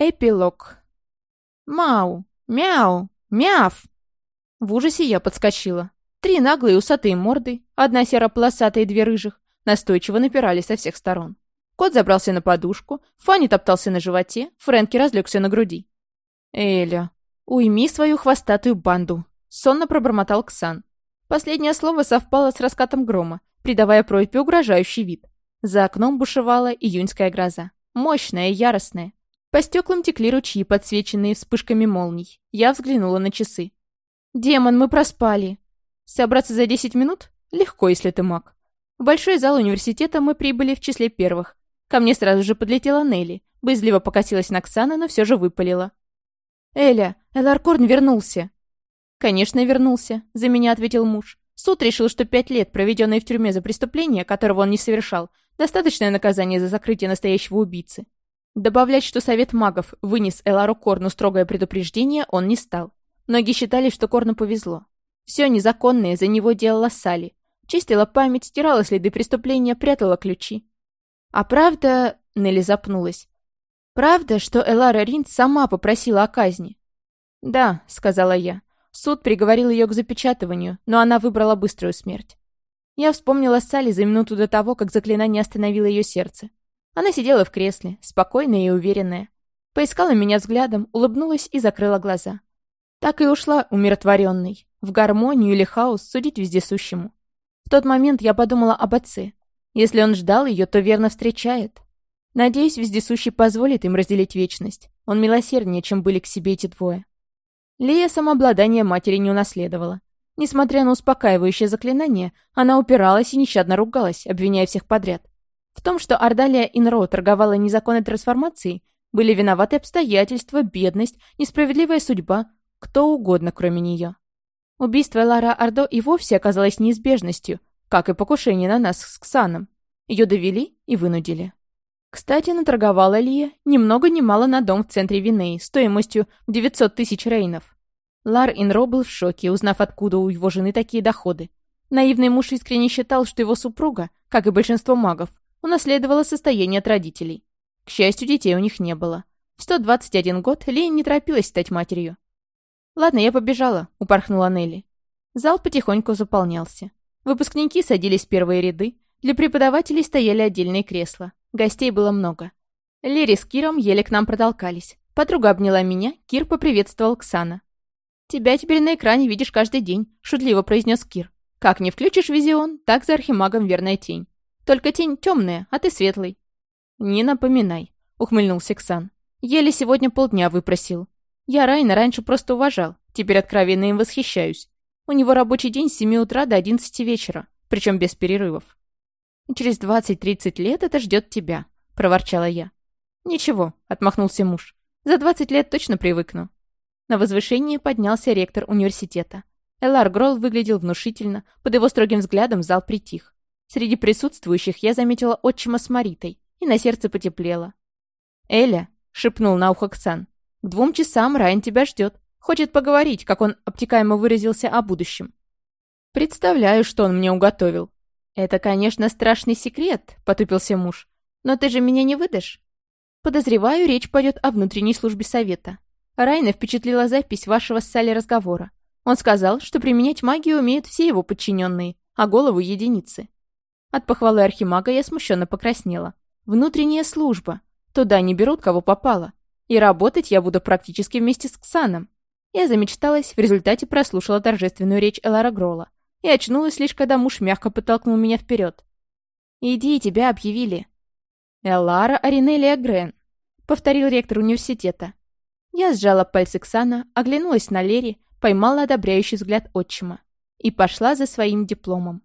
Эпилог. Мау, мяу, мяв. В ужасе я подскочила. Три наглые усатые морды, одна серо-полосатая и две рыжих, настойчиво напирали со всех сторон. Кот забрался на подушку, Фанни топтался на животе, Фрэнки разлегся на груди. «Эля, уйми свою хвостатую банду», — сонно пробормотал Ксан. Последнее слово совпало с раскатом грома, придавая просьбе угрожающий вид. За окном бушевала июньская гроза. Мощная яростная. По стеклам текли ручьи, подсвеченные вспышками молний. Я взглянула на часы. «Демон, мы проспали!» «Собраться за десять минут? Легко, если ты маг». В большой зал университета мы прибыли в числе первых. Ко мне сразу же подлетела Нелли. Боязливо покосилась на Ксана, но все же выпалила. «Эля, Эларкорн вернулся!» «Конечно, вернулся», — за меня ответил муж. Суд решил, что пять лет, проведенные в тюрьме за преступление, которого он не совершал, достаточное наказание за закрытие настоящего убийцы. Добавлять, что Совет магов вынес Элару Корну строгое предупреждение, он не стал. Многие считали, что Корну повезло. Все незаконное за него делала Салли. Чистила память, стирала следы преступления, прятала ключи. А правда... Нелли запнулась. Правда, что Элара Ринт сама попросила о казни? «Да», — сказала я. Суд приговорил ее к запечатыванию, но она выбрала быструю смерть. Я вспомнила Салли за минуту до того, как заклинание остановило ее сердце. Она сидела в кресле, спокойная и уверенная. Поискала меня взглядом, улыбнулась и закрыла глаза. Так и ушла умиротворенной. В гармонию или хаос судить вездесущему. В тот момент я подумала об отце. Если он ждал ее, то верно встречает. Надеюсь, вездесущий позволит им разделить вечность. Он милосерднее, чем были к себе эти двое. Лия самообладание матери не унаследовала. Несмотря на успокаивающее заклинание, она упиралась и нещадно ругалась, обвиняя всех подряд. В том, что Ордалия Инро торговала незаконной трансформацией, были виноваты обстоятельства, бедность, несправедливая судьба, кто угодно, кроме нее. Убийство Лара Ордо и вовсе оказалось неизбежностью, как и покушение на нас с Ксаном. Ее довели и вынудили. Кстати, наторговала Лия ни много ни мало на дом в центре Винеи стоимостью в 900 тысяч рейнов. Лар Инро был в шоке, узнав, откуда у его жены такие доходы. Наивный муж искренне считал, что его супруга, как и большинство магов, унаследовала состояние от родителей. К счастью, детей у них не было. В 121 год Лейн не торопилась стать матерью. «Ладно, я побежала», — упорхнула Нелли. Зал потихоньку заполнялся. Выпускники садились в первые ряды, для преподавателей стояли отдельные кресла. Гостей было много. Лери с Киром еле к нам протолкались. Подруга обняла меня, Кир поприветствовал Ксана. «Тебя теперь на экране видишь каждый день», — шутливо произнес Кир. «Как не включишь визион, так за архимагом верная тень. Только тень темная, а ты светлый». «Не напоминай», — ухмыльнулся Ксан. «Еле сегодня полдня выпросил. Я Райна раньше просто уважал, теперь откровенно им восхищаюсь. У него рабочий день с 7 утра до 11 вечера, причем без перерывов. И через 20-30 лет это ждет тебя», — проворчала я. «Ничего», — отмахнулся муж. «За 20 лет точно привыкну». На возвышении поднялся ректор университета. Элар Гролл выглядел внушительно, под его строгим взглядом зал притих. Среди присутствующих я заметила отчима с Маритой, и на сердце потеплело. «Эля», — шепнул на ухо Ксан, — «к двум часам Райан тебя ждет. Хочет поговорить, как он обтекаемо выразился о будущем». «Представляю, что он мне уготовил». «Это, конечно, страшный секрет», — потупился муж. «Но ты же меня не выдашь?» «Подозреваю, речь пойдет о внутренней службе совета. Райна впечатлила запись вашего с Салли разговора. Он сказал, что применять магию умеют все его подчиненные, а голову — единицы. От похвалы архимага я смущенно покраснела. Внутренняя служба. Туда не берут, кого попало. И работать я буду практически вместе с Ксаном. Я замечталась, в результате прослушала торжественную речь Элара Грола. И очнулась лишь, когда муж мягко подтолкнул меня вперед. «Иди, тебя объявили». «Элара Аринелия Грен», — повторил ректор университета. Я сжала пальцы Ксана, оглянулась на Лери, поймала одобряющий взгляд отчима и пошла за своим дипломом.